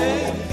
Ei.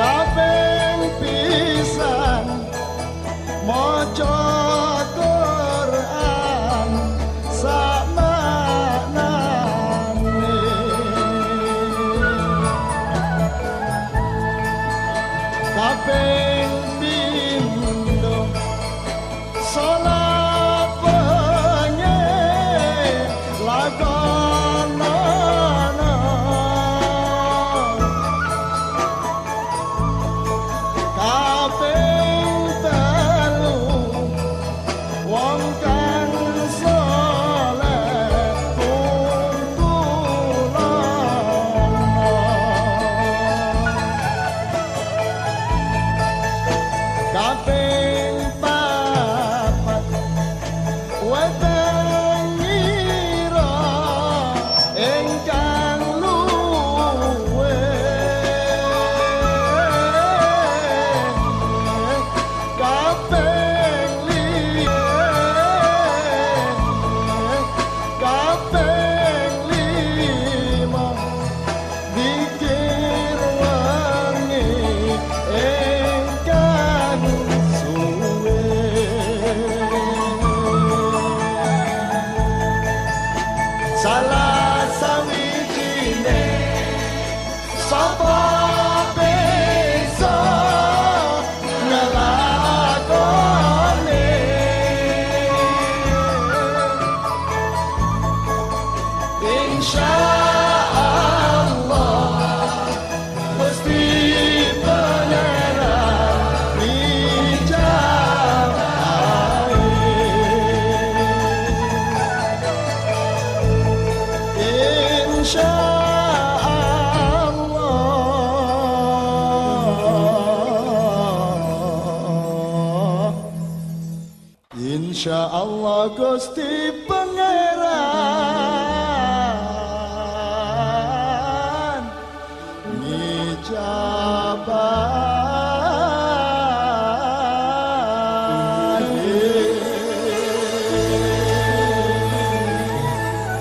kaping pisan maca Quran samanane kaping pindho salat penye lakon 望江色，泪不断，难。咖啡。salah sawijine sapa Insya Allah Gusti Pangeran. Nijah